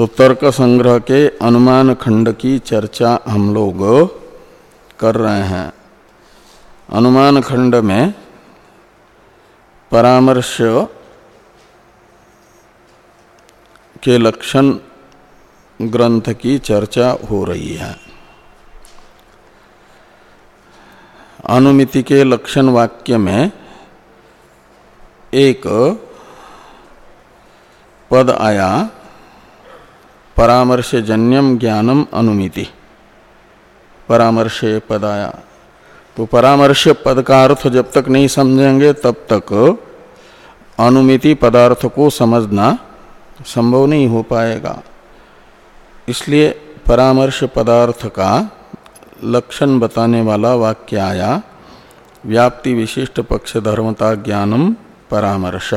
तो तर्क संग्रह के अनुमान खंड की चर्चा हम लोग कर रहे हैं। अनुमान खंड में परामर्श के लक्षण ग्रंथ की चर्चा हो रही है। अनुमिति के लक्षण वाक्य में एक पद आया। परामर्शजन्यम ज्ञानम अनुमिति। परामर्श पद आया तो परामर्श पद का अर्थ जब तक नहीं समझेंगे, तब तक अनुमिति पदार्थ को समझना संभव नहीं हो पाएगा। इसलिए परामर्श पदार्थ का लक्षण बताने वाला वाक्य आया व्याप्ति विशिष्ट पक्ष धर्मता ज्ञानम परामर्श।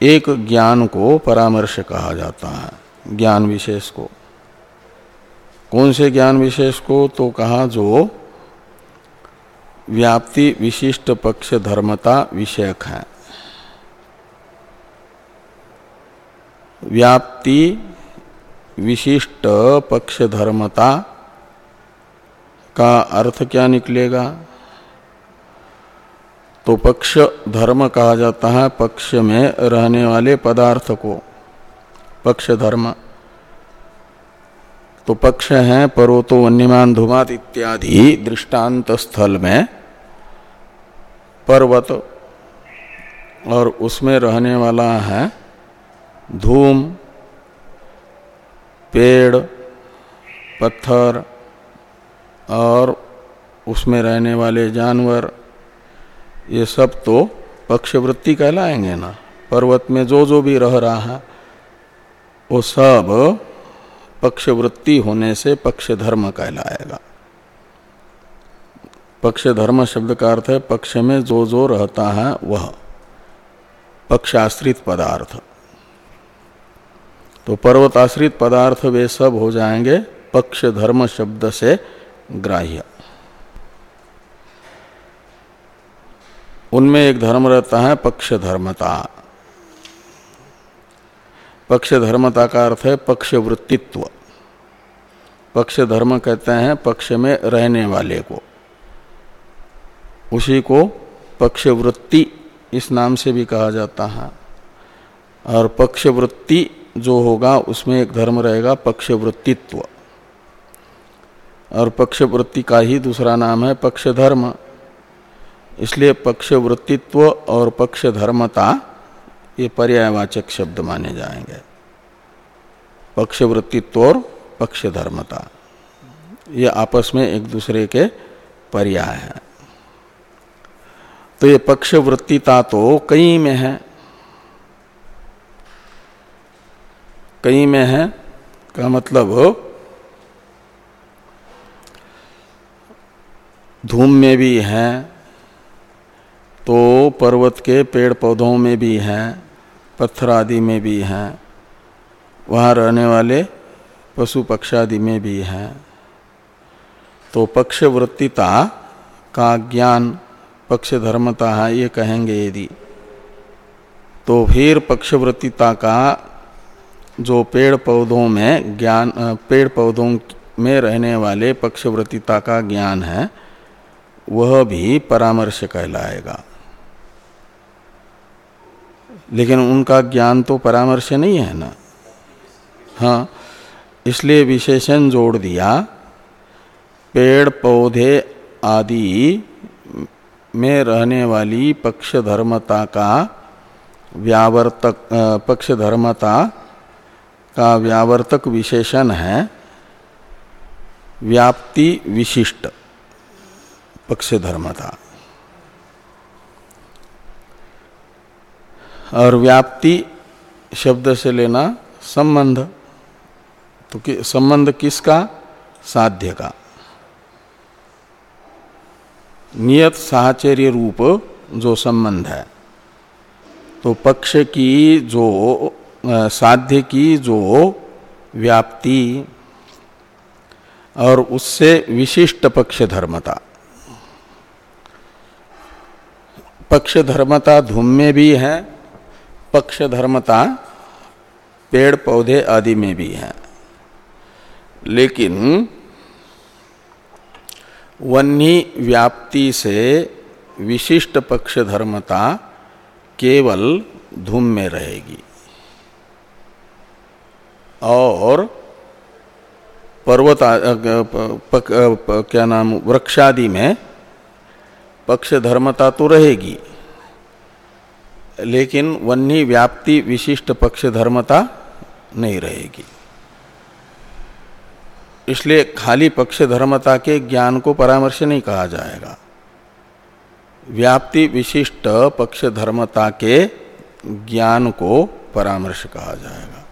एक ज्ञान को परामर्श कहा जाता है। ज्ञान विशेष को। कौन से ज्ञान विशेष को? तो कहा जो व्याप्ति विशिष्ट पक्ष धर्मता विषयक है। व्याप्ति विशिष्ट पक्ष धर्मता का अर्थ क्या निकलेगा? तो पक्ष धर्म कहा जाता है पक्ष में रहने वाले पदार्थ को। पक्ष धर्म। तो पक्ष है पर्वतो वन्यमान धुमात इत्यादि दृष्टांत स्थल में। पर्वत और उसमें रहने वाला है धूम, पेड़, पत्थर और उसमें रहने वाले जानवर, ये सब तो पक्षवृत्ति कहलाएँगे ना। पर्वत में जो जो भी रह रहा है वो सब पक्षवृत्ति होने से पक्ष धर्म कहलाएगा। पक्ष धर्म शब्द का अर्थ है, पक्ष में जो जो रहता है वह पक्षाश्रित पदार्थ। तो पर्वत आश्रित पदार्थ वे सब हो जाएँगे पक्ष धर्म शब्द से ग्राह्य। उनमें एक धर्म रहता है पक्ष धर्मता पक्ष धर्मता का अर्थ है पक्ष वृत्तित्व पक्ष धर्म कहते हैं पक्ष में रहने वाले को। उसी को पक्ष वृत्ति इस नाम से भी कहा जाता है। और पक्ष वृत्ति जो होगा उसमें एक धर्म रहेगा पक्ष वृत्तित्व और पक्ष वृत्ति का ही दूसरा नाम है पक्ष धर्म इसलिए पक्ष वृत्तित्व और पक्ष धर्मता ये पर्यायवाचक शब्द माने जाएँगे। पक्ष वृत्तित्व और पक्ष धर्मता ये आपस में एक दूसरे के पर्याय है। तो ये पक्ष वृत्तिता तो कई में है। कई में है, का मतलब धूम में भी है तो पर्वत के पेड़ पौधों में भी हैं। पत्थर आदि में भी हैं। वहाँ रहने वाले पशु पक्षादि में भी हैं। तो पक्षवृत्तिता का ज्ञान पक्ष धर्मता है, ये कहेंगे यदि। तो फिर पक्षवृत्तिता का जो पेड़ पौधों में ज्ञान पेड़ पौधों में रहने वाले पक्षवृत्तिता का ज्ञान है, वह भी परामर्श कहलाएगा। लेकिन उनका ज्ञान तो परामर्श नहीं है ना। हाँ इसलिए विशेषण जोड़ दिया, पेड़, पौधे आदि में रहने वाली पक्ष धर्मता का व्यावर्तक पक्ष धर्मता का व्यावर्तक विशेषण है, व्याप्ति विशिष्ट पक्ष धर्मता और व्याप्ति शब्द से लेना संबंध। तो कि, संबंध किसका? साध्य का। नियत साहचर्य रूप जो संबंध है। तो पक्ष की जो साध्य की जो व्याप्ति और उससे विशिष्ट पक्ष धर्मता। पक्ष धर्मता धूम में भी है पक्ष धर्मता पेड़ पौधे आदि में भी है। लेकिन वन्नी व्याप्ति से विशिष्ट पक्ष धर्मता केवल धूम में रहेगी। और पर्वत क्या नाम, वृक्षादि में पक्ष धर्मता तो रहेगी। लेकिन वन्नी व्याप्ति विशिष्ट पक्ष धर्मता नहीं रहेगी। इसलिए खाली पक्ष धर्मता के ज्ञान को परामर्श नहीं कहा जाएगा। व्याप्ति विशिष्ट पक्ष धर्मता के ज्ञान को परामर्श कहा जाएगा।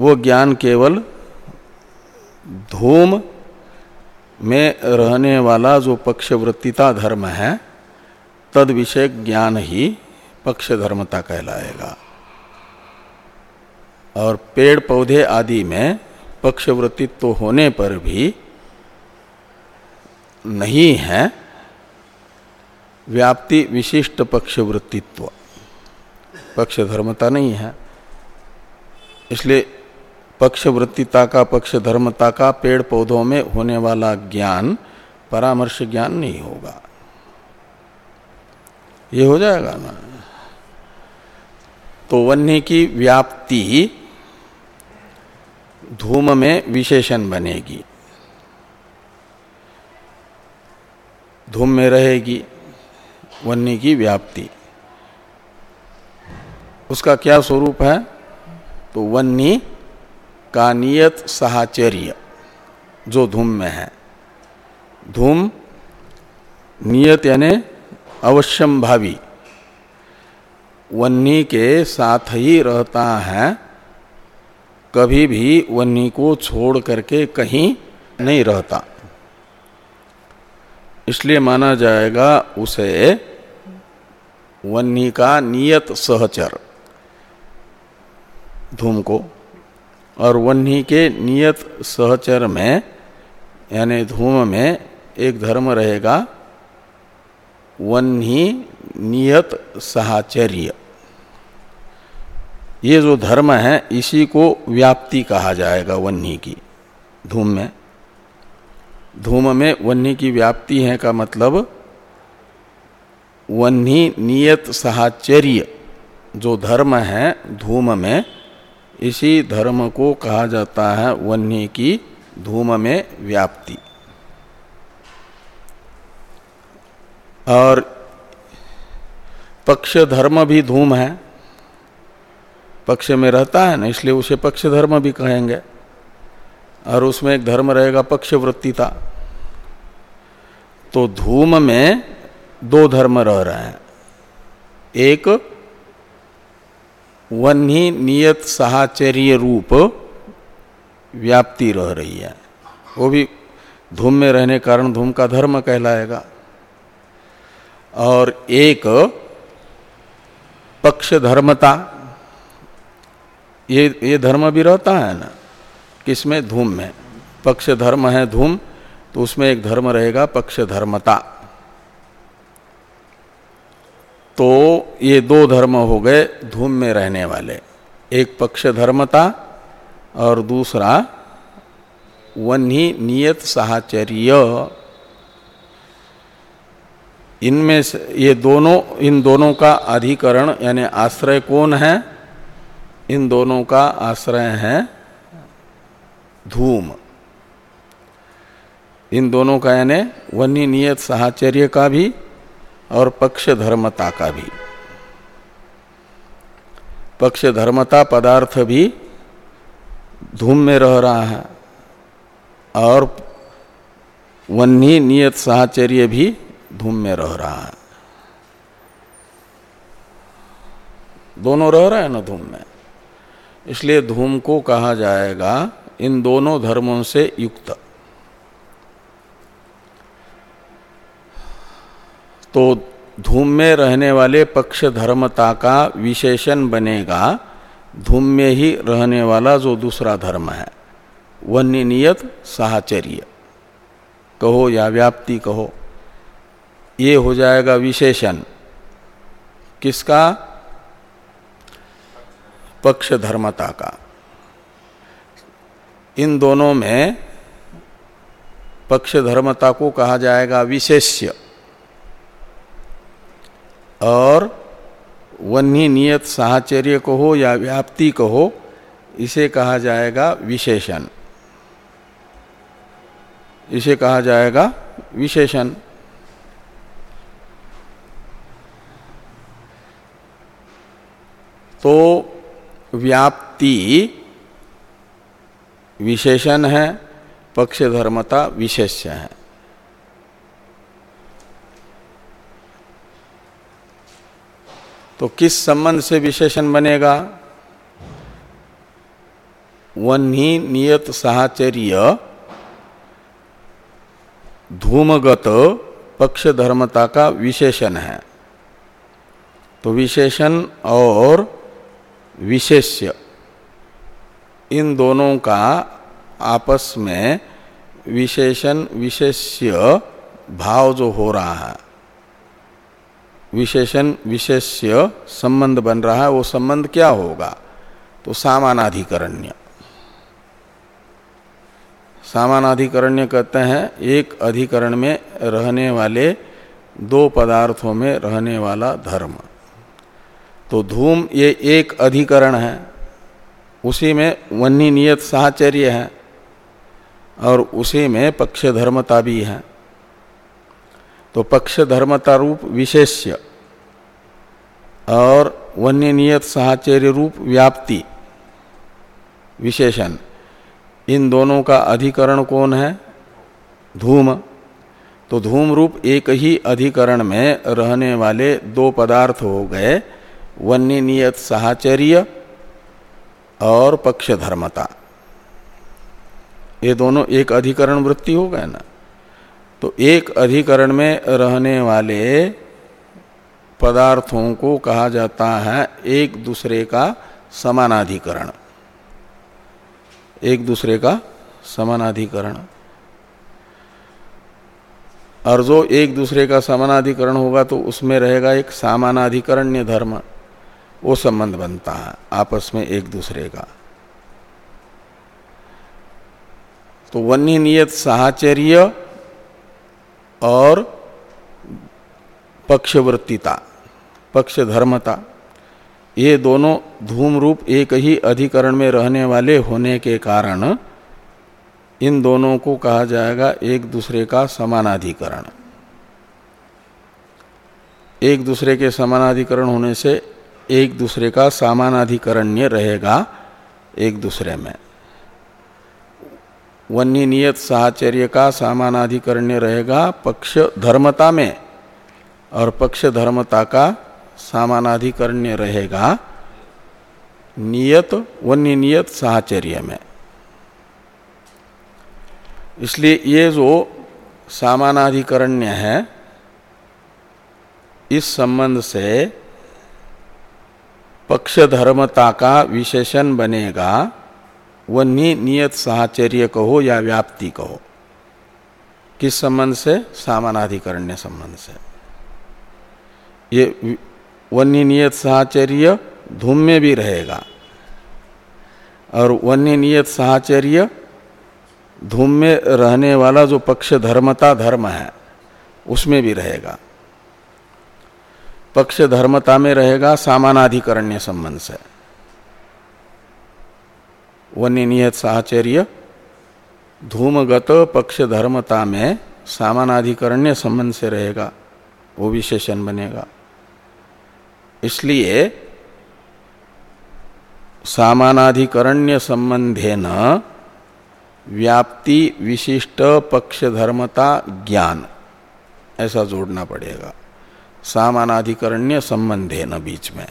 वो ज्ञान केवल धूम में रहने वाला जो पक्षवृत्तिता धर्म है, तद विषय ज्ञान ही पक्ष धर्मता कहलाएगा। और पेड़ पौधे आदि में पक्षवृत्तित्व होने पर भी नहीं है व्याप्ति विशिष्ट पक्षवृत्तित्व पक्ष धर्मता नहीं है। इसलिए पक्ष वृत्तिता का पक्ष धर्मता का पेड़ पौधों में होने वाला ज्ञान, परामर्श ज्ञान नहीं होगा। ये हो जाएगा ना? तो वन्य की व्याप्ति धूम में विशेषण बनेगी। धूम में रहेगी वन्य की व्याप्ति। उसका क्या स्वरूप है? तो वन्नी का नियत साहचर्य जो धूम में है। धूम नियत यानी अवश्यम भावी वन्नी के साथ ही रहता है, कभी भी वन्नी को छोड़ करके कहीं नहीं रहता। इसलिए माना जाएगा उसे वन्नी का नियत सहचर, धूम को। और वन्नी के नियत सहचर में, यानी धूम में एक धर्म रहेगा वन्ही नियत साहचर्य। ये जो धर्म है, इसी को व्याप्ति कहा जाएगा वन्नी की। धूम में। धूम में वन्ही की व्याप्ति है का मतलब वन्नी नियत साहचर्य, जो धर्म है धूम में, इसी धर्म को कहा जाता है वन्नी की धूम में व्याप्ति। और पक्ष धर्म भी धूम है। पक्ष में रहता है ना, इसलिए उसे पक्ष धर्म भी कहेंगे। और उसमें एक धर्म रहेगा पक्ष वृत्तिता तो धूम में दो धर्म रह रहे हैं। एक वन्ही नियत साहचर्य रूप व्याप्ति रह रही है। वो भी धूम में रहने कारण धूम का धर्म कहलाएगा। और एक पक्ष धर्मता ये ये धर्म भी रहता है ना, किसमें? धूम में। पक्ष धर्म है धूम तो उसमें एक धर्म रहेगा पक्ष धर्मता। तो ये दो धर्म हो गए धूम में रहने वाले। एक पक्ष धर्मता और दूसरा वन्ही नियत साहचर्य। इनमें से ये दोनों, इन दोनों का अधिकरण यानी आश्रय कौन है? इन दोनों का आश्रय है धूम। इन दोनों का यानी वन्य नियत साहचर्य का भी और पक्ष धर्मता का भी। पक्ष धर्मता पदार्थ भी धूम में रह रहा है और वन्नी नियत साहचर्य भी धूम में रह रहा है। दोनों रह रहे हैं ना धूम में? इसलिए धूम को कहा जाएगा, इन दोनों धर्मों से युक्त। तो धूम में रहने वाले पक्ष धर्मता का विशेषण बनेगा, धूम में ही रहने वाला जो दूसरा धर्म है, वन्य नियत साहचर्य। कहो या व्याप्ति कहो, ये हो जाएगा विशेषण। किसका? पक्ष धर्मता का। इन दोनों में पक्ष धर्मता को कहा जाएगा विशेष्य। और वन्य नियत साहचर्य को हो या व्याप्ति को हो, इसे कहा जाएगा विशेषण। इसे कहा जाएगा विशेषण। तो व्याप्ति विशेषण है पक्ष धर्मता विशेष्य है। तो किस संबंध से विशेषण बनेगा? वन्ही नियत साहचर्य, धूमगत पक्ष धर्मता का विशेषण है। तो विशेषण और विशेष्य। इन दोनों का आपस में विशेषण, विशेष्य भाव जो हो रहा है, विशेषण, विशेष्य संबंध बन रहा है, वो संबंध क्या होगा? तो सामानाधिकरण्य। सामानाधिकरण्य कहते हैं, एक अधिकरण में रहने वाले दो पदार्थों में रहने वाला धर्म। तो धूम ये एक अधिकरण है। उसी में वन्य नियत साहचर्य है और उसी में पक्ष धर्मता भी है। तो पक्ष धर्मता रूप विशेष्य और वन्य नियत साहचर्य रूप व्याप्ति विशेषण। इन दोनों का अधिकरण कौन है? धूम। तो धूम रूप एक ही अधिकरण में रहने वाले दो पदार्थ हो गए। वन्य नियत साहचर्य और पक्ष धर्मता ये दोनों एक अधिकरण वृत्ति हो गए ना। तो एक अधिकरण में रहने वाले पदार्थों को कहा जाता है एक दूसरे का समानाधिकरण। एक दूसरे का समानाधिकरण। और जो एक दूसरे का समानाधिकरण होगा तो उसमें रहेगा एक सामानाधिकरण्य धर्म। वो संबंध बनता है, आपस में एक दूसरे का। तो वन्य नियत साहचर्य और पक्षवृत्तिता पक्ष धर्मता ये दोनों धूम रूप एक ही अधिकरण में रहने वाले होने के कारण इन दोनों को कहा जाएगा एक दूसरे का समानाधिकरण। एक दूसरे के समानाधिकरण होने से एक दूसरे का सामानाधिकरण्य रहेगा एक दूसरे में। वन्य नियत साहचर्य का सामानाधिकरण्य रहेगा पक्ष धर्मता में, और पक्ष धर्मता का सामानाधिकरण्य रहेगा नियत वन्य नियत साहचर्य में। इसलिए ये जो सामानाधिकरण्य है, इस संबंध से पक्ष धर्मता का विशेषण बनेगा। वन्य नियत साहचर्य कहो या व्याप्ति कहो। किस संबंध से? सामानाधिकरण्य संबंध से। ये वन्य नियत साहचर्य धूम में भी रहेगा। और वन्य नियत साहचर्य धूम में रहने वाला जो पक्ष धर्मता धर्म है, उसमें भी रहेगा। पक्ष धर्मता में रहेगा, सामानाधिकरण्य संबंध से। वन्य नियत साहचर्य, धूमगत पक्ष धर्मता में सामानाधिकरण्य संबंध से रहेगा, वो विशेषण बनेगा। इसलिए सामानाधिकरण्य संबंधे न व्याप्ति विशिष्ट पक्ष धर्मता ज्ञान, ऐसा जोड़ना पड़ेगा। सामानाधिकरण्य संबंध है न बीच में।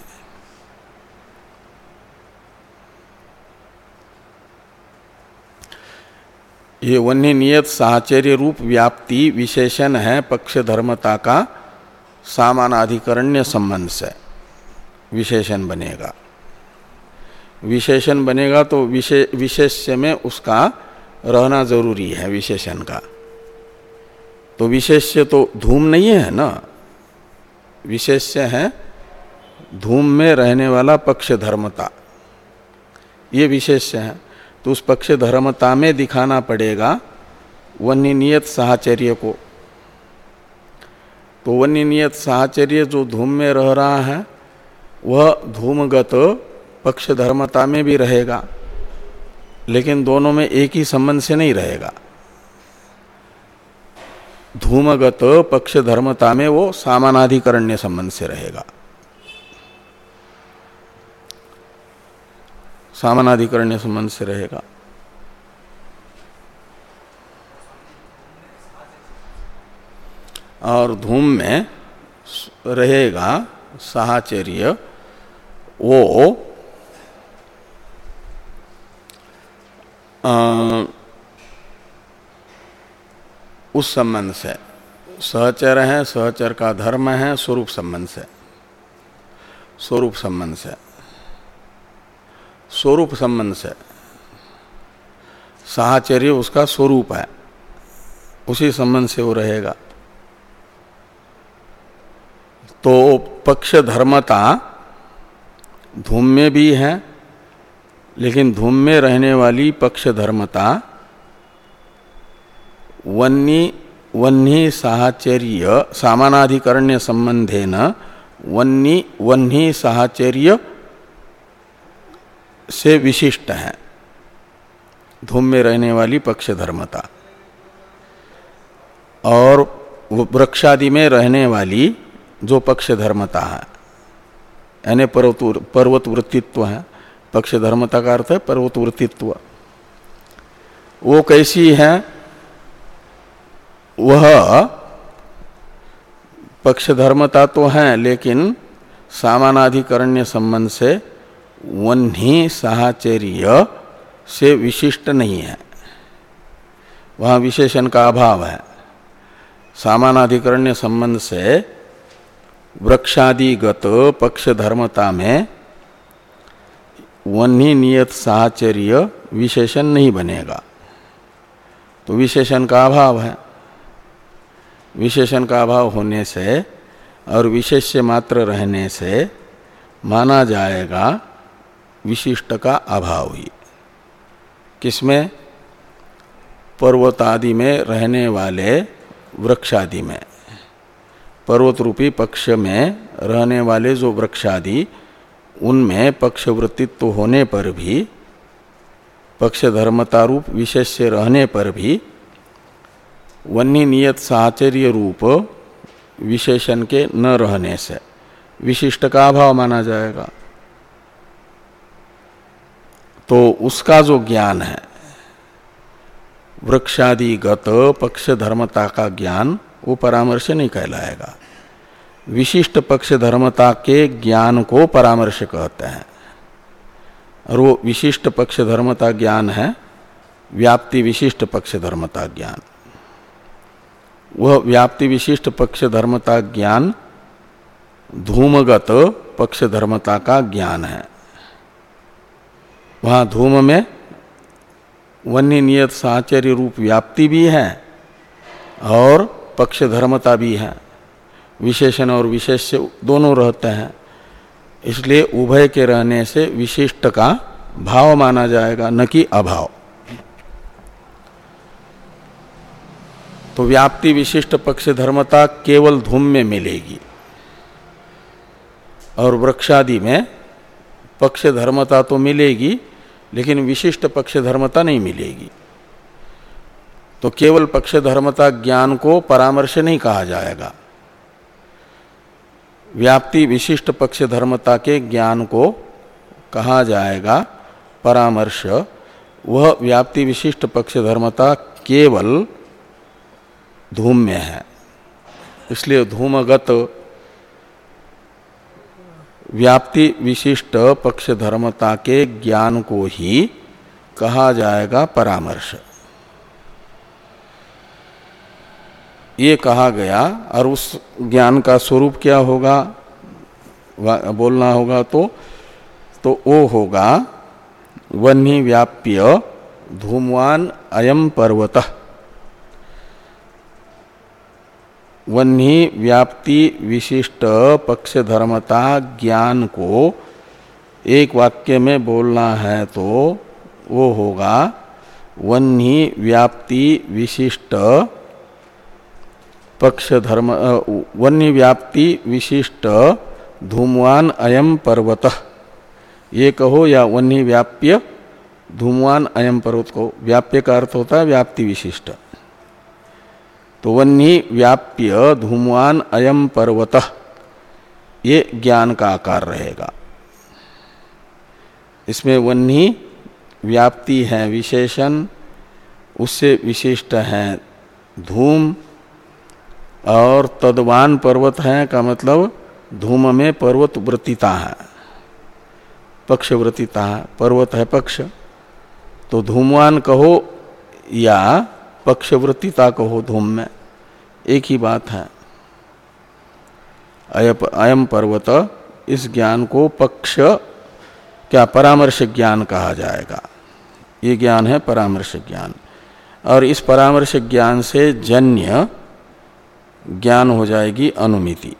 ये वन्य नियत साहचर्य रूप व्याप्ति विशेषण है पक्ष धर्मता का सामानाधिकरण्य संबंध से। विशेषण बनेगा। विशेषण बनेगा तो विशेष्य में उसका रहना ज़रूरी है, विशेषण का। तो विशेष्य तो धूम नहीं है ना? विशेष्य है, धूम में रहने वाला पक्ष धर्मता ये विशेष है। तो उस पक्ष धर्मता में दिखाना पड़ेगा वन्य नियत साहचर्य को। तो वन्य नियत साहचर्य जो धूम में रह रहा है, वह धूमगत पक्ष धर्मता में भी रहेगा, लेकिन दोनों में एक ही संबंध से नहीं रहेगा। धूमगत पक्ष धर्मता में वो सामानाधिकरण्य संबंध से रहेगा। सामानाधिकरण्य संबंध से रहेगा। और धूम में रहेगा साहचर्य वो आ, उस संबंध से। सहचर है सहचर का धर्म है, स्वरूप संबंध से। स्वरूप संबंध से। स्वरूप संबंध से। साहचर्य उसका स्वरूप है। उसी संबंध से वो रहेगा। तो पक्ष धर्मता धूम में भी है, लेकिन धूम में रहने वाली पक्ष धर्मता वन्नी, वन्ही साहचर्य, सामानाधिकरण्य संबंधे न वन्नी, वन्ही साहचर्य से विशिष्ट है। धूम में रहने वाली पक्ष धर्मता और वृक्षादि में रहने वाली जो पक्ष धर्मता है, यानी पर्वत पर्वत वृत्तित्व है। पक्ष धर्मता का अर्थ है पर्वत वृत्तित्व वो कैसी है? वह पक्ष धर्मता तो है, लेकिन सामानाधिकरण्य संबंध से वन्ही साहचर्य से विशिष्ट नहीं है। वहाँ विशेषण का अभाव है। सामानाधिकरण्य संबंध से वृक्षादिगत पक्ष धर्मता में वन्ही नियत साहचर्य विशेषण नहीं बनेगा। तो विशेषण का अभाव है। विशेषण का अभाव होने से और विशेष्य मात्र रहने से माना जाएगा विशिष्ट का अभाव ही। किसमें? पर्वत आदि में रहने वाले वृक्षादि में। पर्वत रूपी पक्ष में रहने वाले जो वृक्षादि, उनमें पक्षवृत्तित्व होने पर भी पक्ष धर्मता रूप विशेष रहने पर भी वन्य नियत साचर्य रूप विशेषण के न रहने से। विशिष्ट का अभाव माना जाएगा। तो उसका जो ज्ञान है, वृक्षादिगत पक्ष धर्मता का ज्ञान, वो परामर्श नहीं कहलाएगा। विशिष्ट पक्ष धर्मता के ज्ञान को परामर्श कहते हैं। और वो विशिष्ट पक्ष धर्मता ज्ञान है, व्याप्ति विशिष्ट पक्ष धर्मता ज्ञान। वह व्याप्ति विशिष्ट पक्ष धर्मता ज्ञान, धूमगत पक्ष धर्मता का ज्ञान है। वहाँ धूम में वन्य नियत साचर्य रूप व्याप्ति भी है और पक्ष धर्मता भी है। विशेषण और विशेष दोनों रहते हैं। इसलिए उभय के रहने से विशिष्ट का भाव माना जाएगा, न कि अभाव। तो व्याप्ति विशिष्ट पक्ष धर्मता केवल धूम में मिलेगी। और वृक्षादि में पक्ष धर्मता तो मिलेगी, लेकिन विशिष्ट पक्ष धर्मता नहीं मिलेगी। तो केवल पक्ष धर्मता ज्ञान को परामर्श नहीं कहा जाएगा। व्याप्ति विशिष्ट पक्ष धर्मता के ज्ञान को कहा जाएगा, परामर्श, वह व्याप्ति विशिष्ट पक्ष धर्मता केवल धूम में है। इसलिए धूमगत व्याप्ति विशिष्ट पक्ष धर्मता के ज्ञान को ही कहा जाएगा परामर्श। ये कहा गया और उस ज्ञान का स्वरूप क्या होगा? बोलना होगा तो तो वो होगा वन्य व्याप्य धूमवान अयम पर्वत। वन्य व्याप्ति विशिष्ट पक्ष धर्मता ज्ञान को एक वाक्य में बोलना है तो वो होगा, वन्ही व्याप्ति विशिष्ट पक्ष धर्म वन्य व्याप्ति विशिष्ट धूमवान अयम पर्वत। ये कहो या वन्य व्याप्य धूमवान अयम पर्वत को, व्याप्य का अर्थ होता है व्याप्ति विशिष्ट। तो वन्य व्याप्य धूमवान अयम पर्वत। ये ज्ञान का आकार रहेगा। इसमें वन्नी व्याप्ति है विशेषण, उससे विशिष्ट है धूम, और तदवान पर्वत है का मतलब धूम में पर्वत व्रतिता है। पक्ष व्रतिता है पर्वत है पक्ष। तो धूमवान कहो या पक्षव्रतिता कहो धूम में। एक ही बात है। अयम पर्वत, इस ज्ञान को पक्ष क्या परामर्श ज्ञान कहा जाएगा? ये ज्ञान है परामर्श ज्ञान। और इस परामर्श ज्ञान से जन्य ज्ञान हो जाएगी अनुमिति।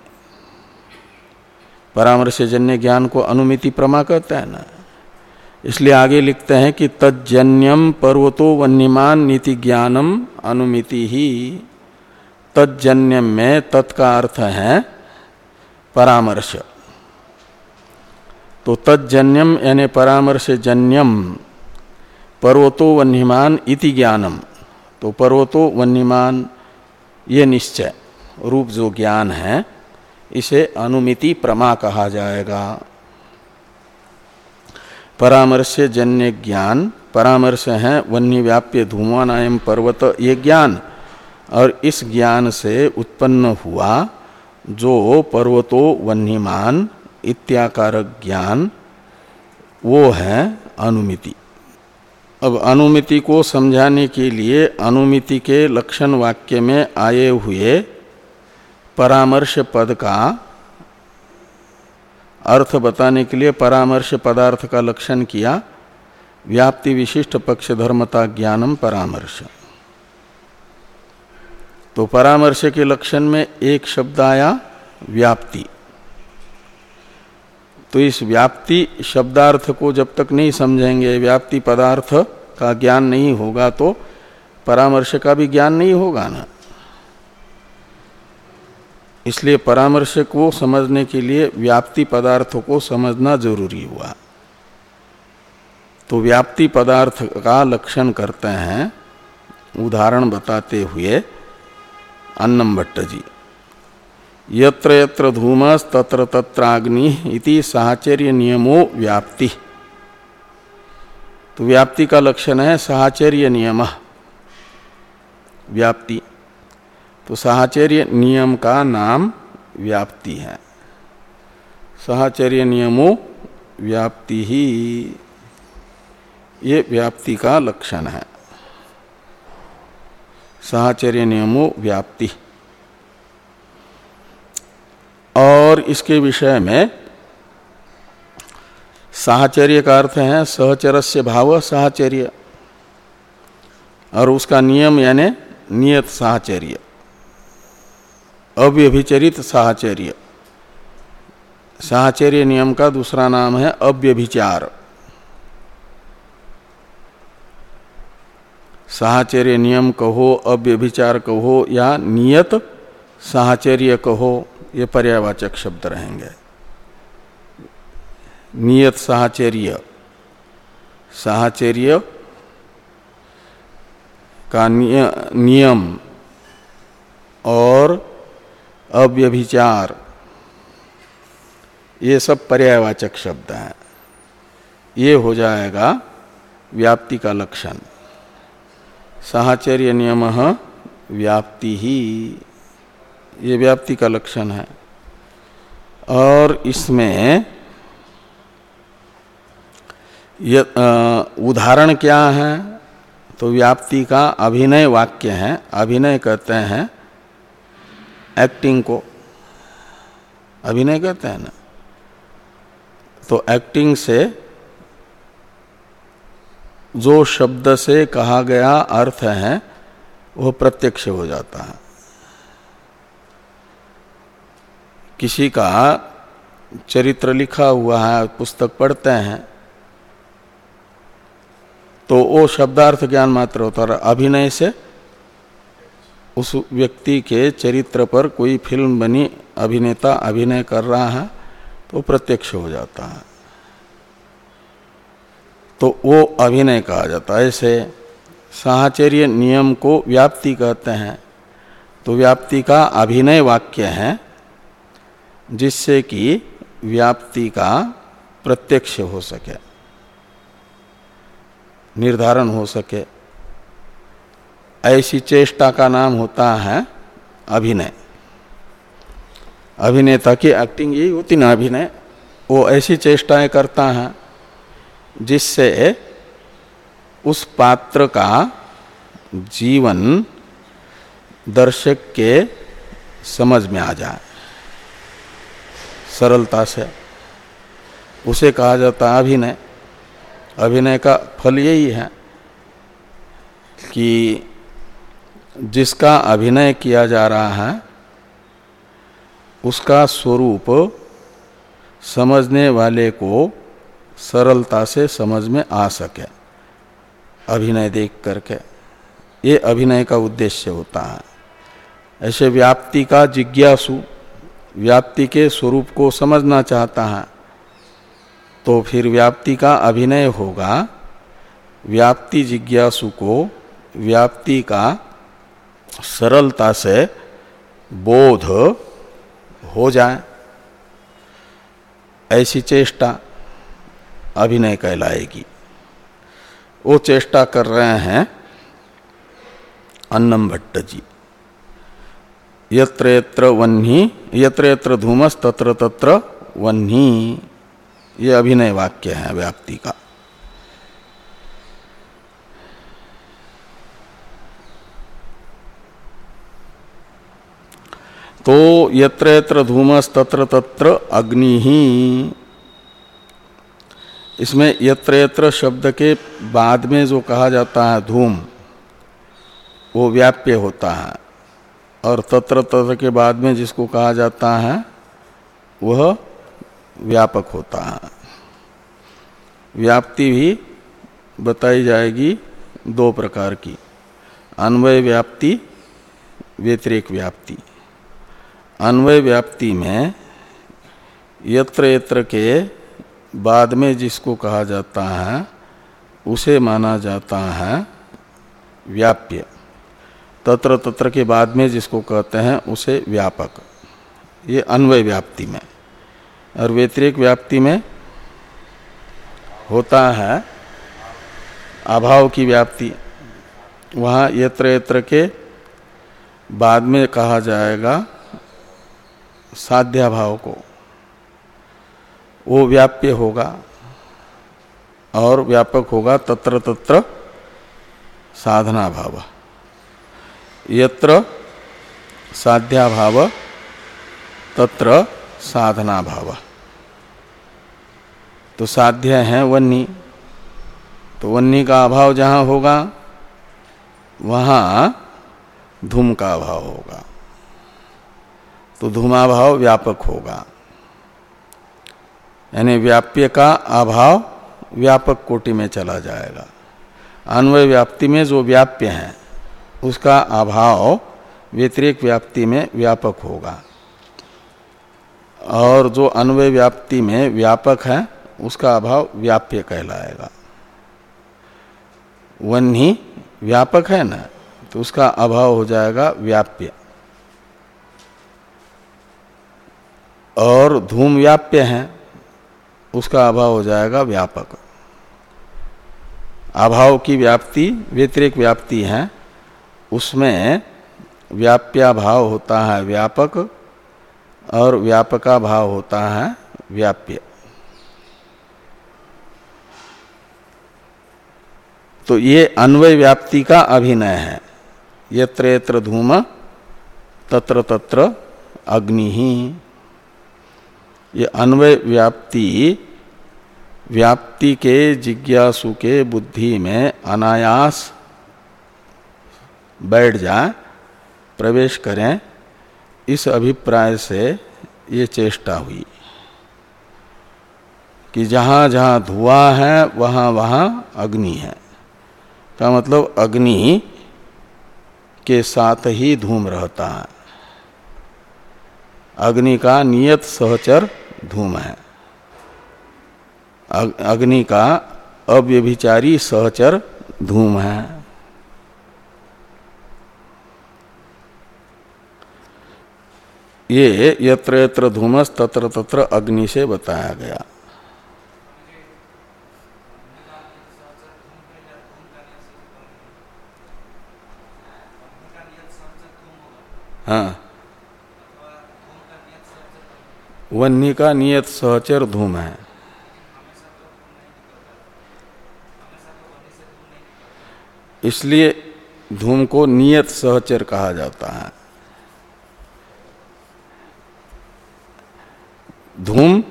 परामर्श जन्य ज्ञान को अनुमिति प्रमा कहते हैं ना? इसलिए आगे लिखते हैं कि तजन्यम पर्वतो वन्यमान नीति ज्ञानम अनुमिति ही। तजन्यम में तत्का अर्थ है परामर्श। तो तजन्यम यानी परामर्श जन्यम पर्वतो वन्यमान इति ज्ञानम। तो पर्वतो वन्यमान ये निश्चय, रूप जो ज्ञान है, इसे अनुमिति प्रमा कहा जाएगा। परामर्श जन्य ज्ञान, परामर्श है वन्य व्याप्य धूमानायम पर्वत, ये ज्ञान। और इस ज्ञान से उत्पन्न हुआ जो पर्वतो वन्यमान इत्याकारक ज्ञान, वो है अनुमिति। अब अनुमिति को समझाने के लिए अनुमिति के लक्षण वाक्य में आए हुए परामर्श पद का अर्थ बताने के लिए परामर्श पदार्थ का लक्षण किया, व्याप्ति विशिष्ट पक्ष धर्मता ज्ञानम परामर्श। तो परामर्श के लक्षण में एक शब्द आया, व्याप्ति। तो इस व्याप्ति शब्दार्थ को जब तक नहीं समझेंगे, व्याप्ति पदार्थ का ज्ञान नहीं होगा तो परामर्श का भी ज्ञान नहीं होगा ना। इसलिए परामर्श को समझने के लिए व्याप्ति पदार्थों को समझना ज़रूरी हुआ। तो व्याप्ति पदार्थ का लक्षण करते हैं, उदाहरण बताते हुए, अन्नम भट्ट जी यत्र यत्र धूमस तत्र तत्राग्नि इति साहचर्य नियमो व्याप्ति। तो व्याप्ति का लक्षण है साहचर्य नियम। व्याप्ति। तो साहचर्य नियम का नाम व्याप्ति है। साहचर्य नियमो व्याप्ति ही। ये व्याप्ति का लक्षण है। साहचर्य नियमो व्याप्ति। और इसके विषय में साहचर्य का अर्थ है सहचर से भाव साहचर्य। और उसका नियम यानी नियत साहचर्य। अव्यभिचरित साहचर्य। साहचर्य नियम का दूसरा नाम है अव्यभिचार। साहचर्य नियम कहो, अव्यभिचार कहो या नियत साहचर्य कहो, ये पर्यावाचक शब्द रहेंगे। नियत साहचर्य। साहचर्य का नियम और अव्यभिचार। ये सब पर्यायवाचक शब्द हैं। ये हो जाएगा व्याप्ति का लक्षण। साहचर्य नियम व्याप्ति ही। ये व्याप्ति का लक्षण है। और इसमें उदाहरण क्या है? तो व्याप्ति का अभिनय वाक्य है। अभिनय कहते हैं। एक्टिंग को। अभिनय कहते हैं ना। तो एक्टिंग से जो शब्द से कहा गया अर्थ है, वो प्रत्यक्ष हो जाता है। किसी का चरित्र लिखा हुआ है, पुस्तक पढ़ते हैं तो वो शब्दार्थ ज्ञान मात्र होता है। अभिनय से उस व्यक्ति के चरित्र पर कोई फ़िल्म बनी, अभिनेता अभिनय कर रहा है तो प्रत्यक्ष हो जाता है। तो वो अभिनय कहा जाता है। ऐसे साहचर्य नियम को व्याप्ति कहते हैं। तो व्याप्ति का अभिनय वाक्य है, जिससे कि व्याप्ति का प्रत्यक्ष हो सके, निर्धारण हो सके। ऐसी चेष्टा का नाम होता है अभिनय। अभिनेता की एक्टिंग यही होती ना अभिनय। वो ऐसी चेष्टाएँ करता है जिससे उस पात्र का जीवन दर्शक के समझ में आ जाए। सरलता से उसे कहा जाता है अभिनय। अभिनय का फल यही है कि जिसका अभिनय किया जा रहा है, उसका स्वरूप समझने वाले को सरलता से समझ में आ सके, अभिनय देख करके। ये अभिनय का उद्देश्य होता है। ऐसे व्याप्ति का जिज्ञासु व्याप्ति के स्वरूप को समझना चाहता है तो फिर व्याप्ति का अभिनय होगा। व्याप्ति जिज्ञासु को व्याप्ति का सरलता से बोध हो जाए। ऐसी चेष्टा अभिनय कहलाएगी। वो चेष्टा कर रहे हैं अन्नम भट्ट जी यत्र यत्र वन्ही यत्र यत्र धूमस तत्र तत्र वन्ही ये अभिनय वाक्य है व्याप्ति का। तो यत्र यत्र धूमस तत्र तत्र अग्नि। ही इसमें यत्र यत्र शब्द के बाद में जो कहा जाता है धूम, वो व्याप्य होता है। और तत्र तत्र के बाद में जिसको कहा जाता है, वह व्यापक होता है। व्याप्ति भी बताई जाएगी दो प्रकार की। अन्वय व्याप्ति, व्यतिरिक व्याप्ति। अन्वय व्याप्ति में यत्र यत्र के बाद में जिसको कहा जाता है, उसे माना जाता है व्याप्य। तत्र तत्र के बाद में जिसको कहते हैं, उसे व्यापक। ये अन्वय व्याप्ति में। और व्यतिरिक व्याप्ति में होता है अभाव की व्याप्ति। वहाँ यत्र यत्र के बाद में कहा जाएगा साध्याभाव को, वो व्याप्य होगा और व्यापक होगा तत्र तत्र साधना भाव यत्र साध्याभाव, तत्र साधना भाव तो साध्य है वन्नी। तो वन्नी का अभाव जहाँ होगा, वहाँ धूम का अभाव होगा। तो धूमाभाव व्यापक होगा। यानी व्याप्य का अभाव व्यापक कोटि में चला जाएगा। अन्वय व्याप्ति में जो व्याप्य है, उसका अभाव व्यतिरिक व्याप्ति में व्यापक होगा। और जो अन्वय व्याप्ति में व्यापक है, उसका अभाव व्याप्य कहलाएगा। वन ही व्यापक है ना तो उसका अभाव हो जाएगा व्याप्य। और धूम व्याप्य है, उसका अभाव हो जाएगा व्यापक। अभाव की व्याप्ति, व्यतिरिक व्याप्ति है, उसमें व्याप्या भाव होता है व्यापक और व्यापका भाव होता है व्याप्य। तो ये अन्वय व्याप्ति का अभिनय है। यत्र यत्र धूम, तत्र तत्र अग्नि ही। ये अन्वय व्याप्ति व्याप्ति के जिज्ञासु के बुद्धि में अनायास बैठ जाए प्रवेश करें। इस अभिप्राय से ये चेष्टा हुई कि जहाँ जहाँ धुआँ है, वहाँ वहाँ अग्नि है। का मतलब अग्नि के साथ ही धूम रहता है। अग्नि का नियत सहचर धूम है। अग्नि का अव्यभिचारी सहचर धूम है। ये यत्र यत्र धूमस तत्र तत्र अग्नि से बताया गया। हाँ। वन्य का नियत सहचर धूम है। इसलिए धूम को नियत सहचर कहा जाता है। धूम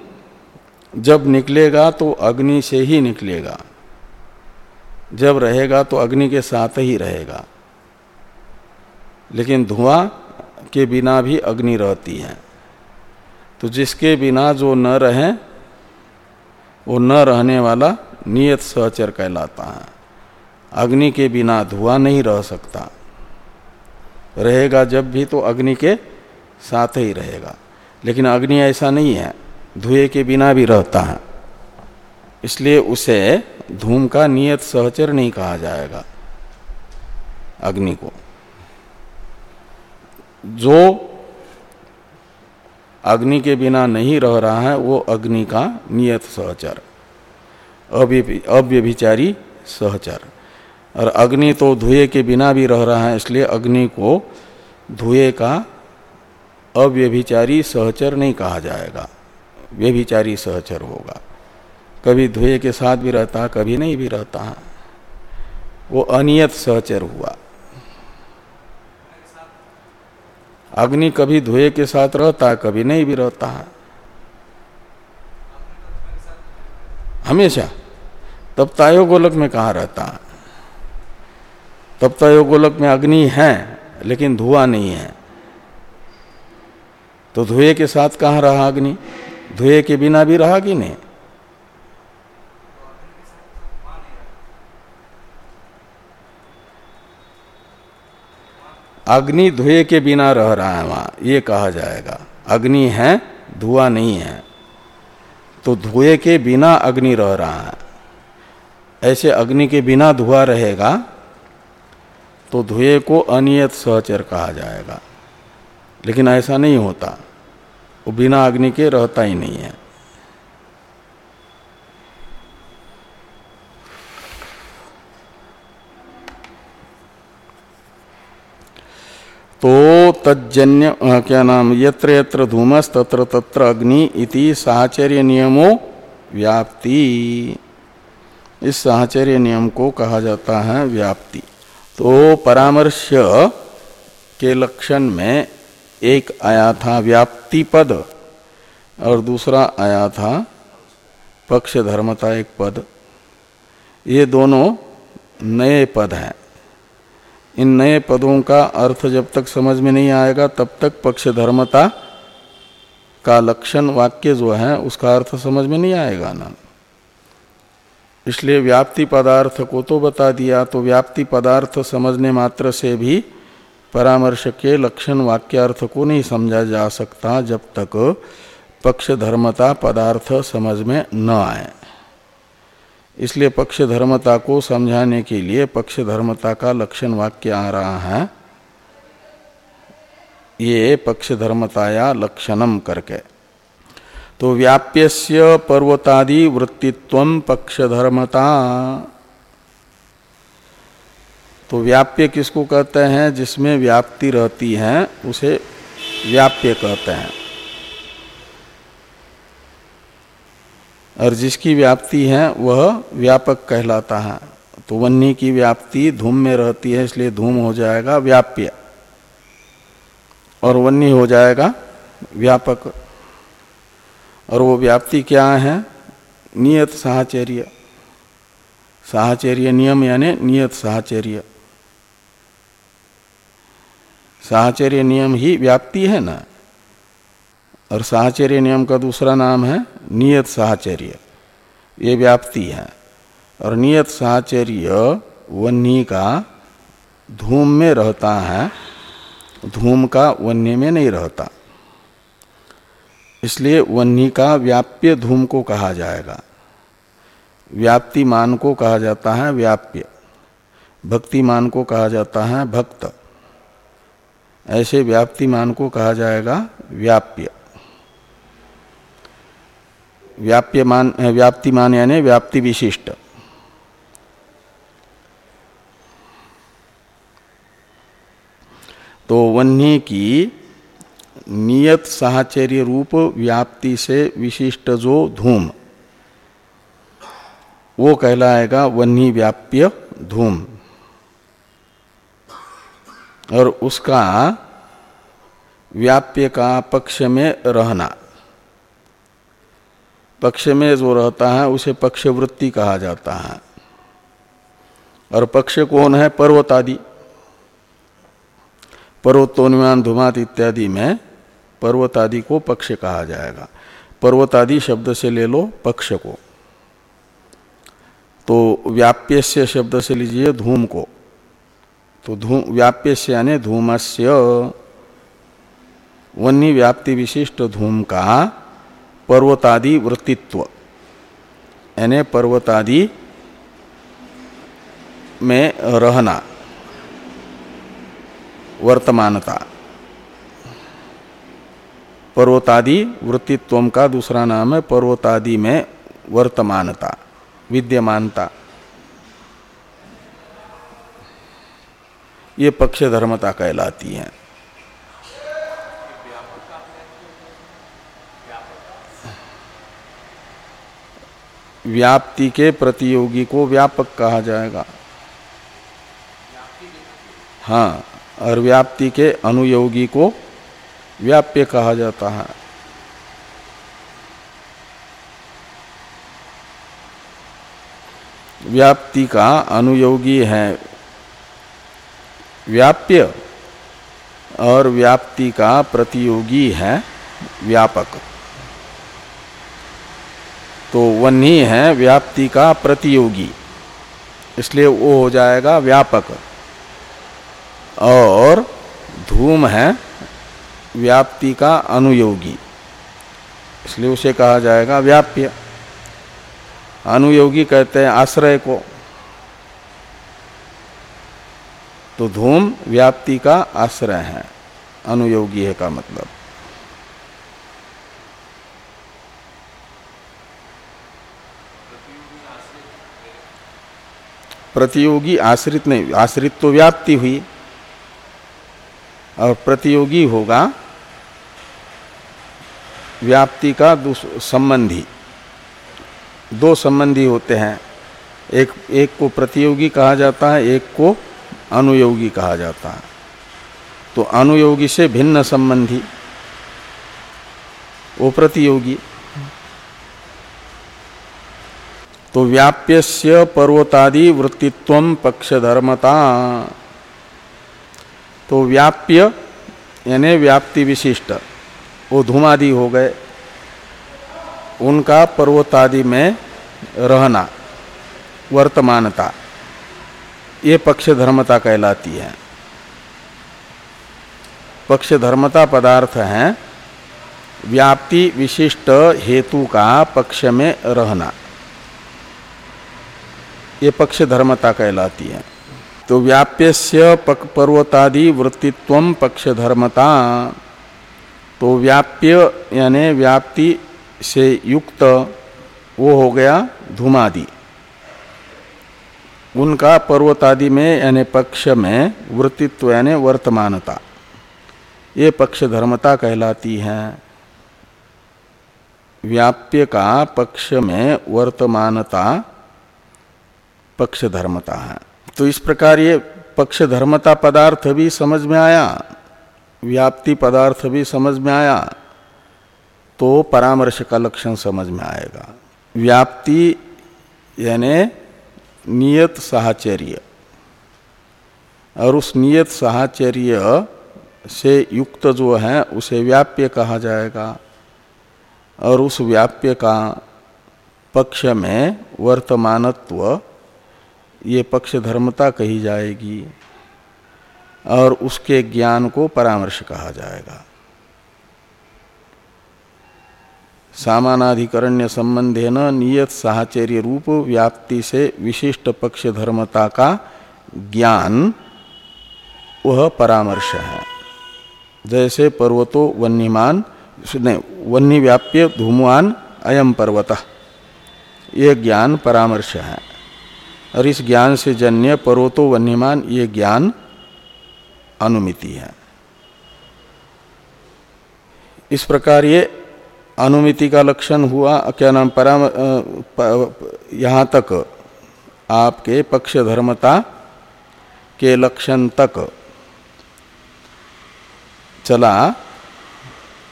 जब निकलेगा तो अग्नि से ही निकलेगा। जब रहेगा तो अग्नि के साथ ही रहेगा। लेकिन धुआँ के बिना भी अग्नि रहती है। तो जिसके बिना जो न रहे, वो न रहने वाला नियत सहचर कहलाता है। अग्नि के बिना धुआँ नहीं रह सकता। रहेगा जब भी तो अग्नि के साथ ही रहेगा। लेकिन अग्नि ऐसा नहीं है, धुएँ के बिना भी रहता है। इसलिए उसे धूम का नियत सहचर नहीं कहा जाएगा, अग्नि को। जो अग्नि के बिना नहीं रह रहा है, वो अग्नि का नियत सहचर। अव्यभिचारी सहचर। और अग्नि तो धुएँ के बिना भी रह रहा है, इसलिए अग्नि को धुएँ का अव्यभिचारी सहचर नहीं कहा जाएगा। व्यभिचारी सहचर होगा। कभी धुएँ के साथ भी रहता, कभी नहीं भी रहता। है वो अनियत सहचर हुआ। अग्नि कभी धुएँ के साथ रहता है, कभी नहीं भी रहता है। हमेशा। तब तायो गोलक में कहा रहता है? तब तायो गोलक में अग्नि है, लेकिन धुआँ नहीं है। तो धुएँ के साथ कहाँ रहा अग्नि? धुएँ के बिना भी रहा कि नहीं? अग्नि धुएँ के बिना रह रहा है वहाँ। ये कहा जाएगा। अग्नि है, धुआँ नहीं है। तो धुएँ के बिना अग्नि रह रहा है। ऐसे अग्नि के बिना धुआँ रहेगा तो धुए को अनियत सहचर कहा जाएगा। लेकिन ऐसा नहीं होता। वो बिना अग्नि के रहता ही नहीं है। तो तजन्य क्या नाम, यत्र यत्र धूमस तत्र तत्र अग्नि इति साहचर्य नियमो व्याप्ति। इस साहचर्य नियम को कहा जाता है व्याप्ति। तो परामर्श के लक्षण में एक आया था व्याप्ति पद और दूसरा आया था पक्ष धर्मता एक पद। ये दोनों नए पद हैं। इन नए पदों का अर्थ जब तक समझ में नहीं आएगा, तब तक पक्ष धर्मता का लक्षण वाक्य जो है, उसका अर्थ समझ में नहीं आएगा ना। इसलिए व्याप्ति पदार्थ को तो बता दिया तो व्याप्ति पदार्थ समझने मात्र से भी परामर्श के लक्षण वाक्यार्थ को नहीं समझा जा सकता, जब तक पक्ष धर्मता पदार्थ समझ में न आए। इसलिए पक्ष धर्मता को समझाने के लिए पक्ष धर्मता का लक्षण वाक्य आ रहा है। ये पक्ष धर्मताया लक्षणम करके। तो व्याप्यस्य पर्वतादि वृत्तित्व पक्ष धर्मता तो व्याप्य किसको कहते हैं? जिसमें व्याप्ति रहती है, उसे व्याप्य कहते हैं। और जिसकी व्याप्ति है, वह व्यापक कहलाता है। तो वन्नी की व्याप्ति धूम में रहती है, इसलिए धूम हो जाएगा व्याप्य। और वन्नी हो जाएगा व्यापक। और वो व्याप्ति क्या है? नियत साहचर्य। साहचर्य नियम यानी नियत साहचर्य। साहचर्य नियम ही व्याप्ति है ना? और साहचर्य नियम का दूसरा नाम है नियत साहचर्य। ये व्याप्ति है। और नियत साहचर्य वन्नी का धूम में रहता है। धूम का वन्य में नहीं रहता। इसलिए वन्नी का व्याप्य धूम को कहा जाएगा। व्याप्ति मान को कहा जाता है व्याप्य। भक्तिमान को कहा जाता है भक्त। ऐसे व्याप्तिमान को कहा जाएगा व्याप्य। व्याप्यमान व्याप्तिमान यानी व्याप्ति विशिष्ट। तो वन्य की नियत साहचर्य रूप व्याप्ति से विशिष्ट जो धूम, वो कहलाएगा वन्नी व्याप्य धूम। और उसका व्याप्य का पक्ष में रहना। पक्ष में जो रहता है, उसे पक्ष वृत्ति कहा जाता है। और पक्ष कौन है? पर्वत आदि पर्वतोन्मान, धुमात इत्यादि में पर्वत आदि को पक्ष कहा जाएगा। पर्वत आदि शब्द से ले लो पक्ष को। तो व्याप्य से शब्द से लीजिए धूम को। तो धूम व्याप्य से यानी धूमस्य। वन्य व्याप्ति विशिष्ट धूम का पर्वतादि वृत्तित्व। यानी पर्वतादि में रहना, वर्तमानता। पर्वतादि वृत्तित्व का दूसरा नाम है पर्वतादि में वर्तमानता, विद्यमानता। ये पक्ष धर्मता कहलाती है। व्याप्ति के प्रतियोगी को व्यापक कहा जाएगा। हाँ और व्याप्ति के अनुयोगी को व्याप्य कहा जाता है। व्याप्ति का अनुयोगी है। व्याप्य और व्याप्ति का प्रतियोगी है। व्यापक। तो वन्ही है व्याप्ति का प्रतियोगी। इसलिए वो हो जाएगा व्यापक। और धूम है व्याप्ति का अनुयोगी। इसलिए उसे कहा जाएगा व्याप्य। अनुयोगी कहते हैं आश्रय को। तो धूम व्याप्ति का आश्रय है। अनुयोगी है का मतलब। प्रतियोगी आश्रित नहीं, आश्रित तो व्याप्ति हुई। और प्रतियोगी होगा व्याप्ति का संबंधी। दो संबंधी होते हैं। एक एक को प्रतियोगी कहा जाता है, एक को अनुयोगी कहा जाता है। तो अनुयोगी से भिन्न संबंधी। वो प्रतियोगी। तो व्याप्यस्य पर्वतादि वृत्तित्व पक्षधर्मता। तो व्याप्य, यानी व्याप्ति विशिष्ट। वो धूमादि हो गए। उनका पर्वतादि में रहना, वर्तमानता, ये पक्ष धर्मता कहलाती है। पक्ष धर्मता पदार्थ है, व्याप्ति विशिष्ट हेतु का पक्ष में रहना। ये पक्ष धर्मता कहलाती है। तो व्याप्य से पर्वतादि वृत्तित्व पक्ष धर्मता तो व्याप्य यानी व्याप्ति से युक्त वो हो गया धूमादि। उनका पर्वतादि में यानी पक्ष में वृत्तित्व यानी वर्तमानता। ये पक्ष धर्मता कहलाती है। व्याप्य का पक्ष में वर्तमानता पक्ष धर्मता है। तो इस प्रकार ये पक्ष धर्मता पदार्थ भी समझ में आया, व्याप्ति पदार्थ भी समझ में आया तो परामर्श का लक्षण समझ में आएगा। व्याप्ति यानी नियत साहचर्य। और उस नियत साहचर्य से युक्त जो है, उसे व्याप्य कहा जाएगा। और उस व्याप्य का पक्ष में वर्तमानत्व ये पक्ष धर्मता कही जाएगी और उसके ज्ञान को परामर्श कहा जाएगा। सामानाधिकरण्य संबंधे न नियत साहचर्य रूप व्याप्ति से विशिष्ट पक्ष धर्मता का ज्ञान वह परामर्श है। जैसे पर्वतो वन्यमान वन्य व्याप्य धूमवान अयम पर्वत, ये ज्ञान परामर्श है। और इस ज्ञान से जन्य पर्वतो वन्यमान, ये ज्ञान अनुमिति है। इस प्रकार ये अनुमिति का लक्षण हुआ, क्या नाम, पराम यहाँ तक, आपके पक्ष धर्मता के लक्षण तक चला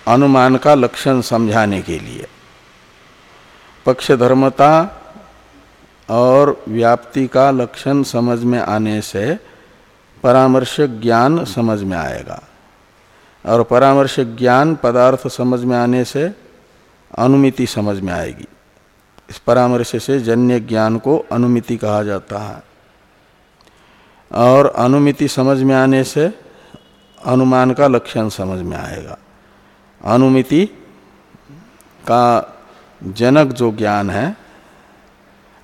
अनुमान का लक्षण समझाने के लिए। पक्ष धर्मता और व्याप्ति का लक्षण समझ में आने से परामर्श ज्ञान समझ में आएगा। और परामर्श ज्ञान पदार्थ समझ में आने से अनुमिति समझ में आएगी। इस परामर्श से जन्य ज्ञान को अनुमिति कहा जाता है। और अनुमिति समझ में आने से अनुमान का लक्षण समझ में आएगा। अनुमिति का जनक जो ज्ञान है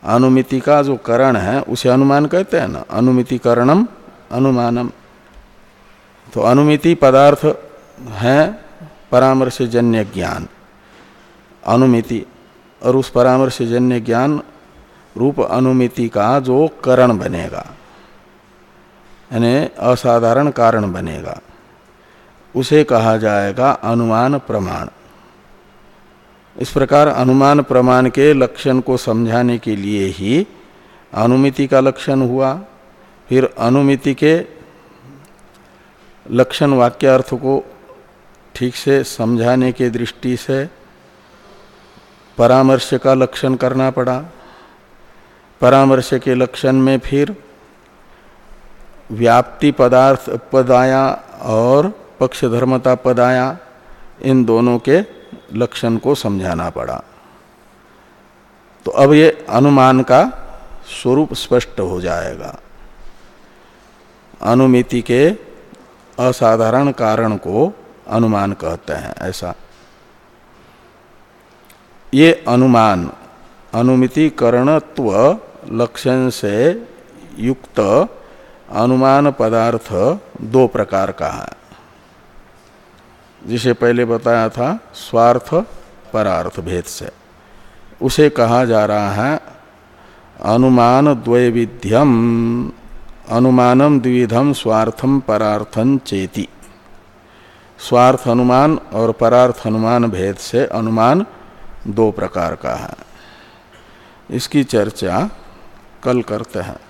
अनुमिति का जो करण है, उसे अनुमान कहते हैं ना। अनुमिति करणम अनुमानम। तो अनुमिति पदार्थ है परामर्श जन्य ज्ञान अनुमिति, और उस परामर्श जन्य ज्ञान रूप अनुमिति का जो करण बनेगा, यानी असाधारण कारण बनेगा। उसे कहा जाएगा अनुमान प्रमाण। इस प्रकार अनुमान प्रमाण के लक्षण को समझाने के लिए ही अनुमिति का लक्षण हुआ। फिर अनुमिति के लक्षण वाक्यार्थ को ठीक से समझाने के दृष्टि से परामर्श का लक्षण करना पड़ा। परामर्श के लक्षण में फिर व्याप्ति पदार्थ पदाया और पक्षधर्मता पदाया, इन दोनों के लक्षण को समझाना पड़ा। तो अब ये अनुमान का स्वरूप स्पष्ट हो जाएगा। अनुमिति के असाधारण कारण को अनुमान कहते हैं, ऐसा। ये अनुमान, अनुमितिकरणत्व लक्षण से युक्त अनुमान पदार्थ दो प्रकार का है। जिसे पहले बताया था, स्वार्थ परार्थ भेद से। उसे कहा जा रहा है, अनुमान द्वैविध्यम, अनुमानम द्विधम स्वार्थम परार्थन चेति। स्वार्थ अनुमान और परार्थ अनुमान भेद से अनुमान दो प्रकार का है। इसकी चर्चा कल करते हैं।